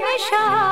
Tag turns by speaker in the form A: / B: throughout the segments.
A: deixar.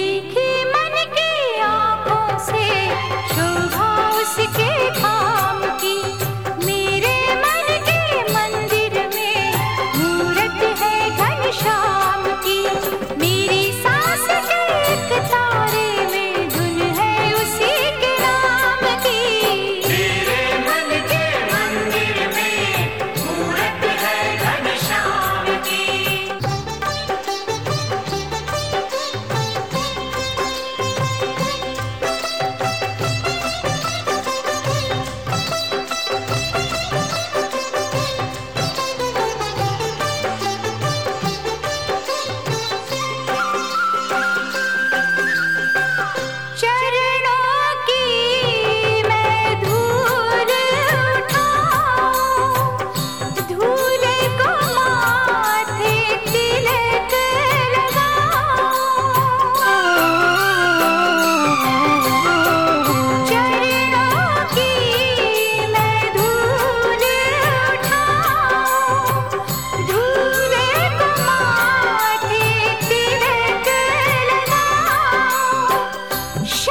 A: Take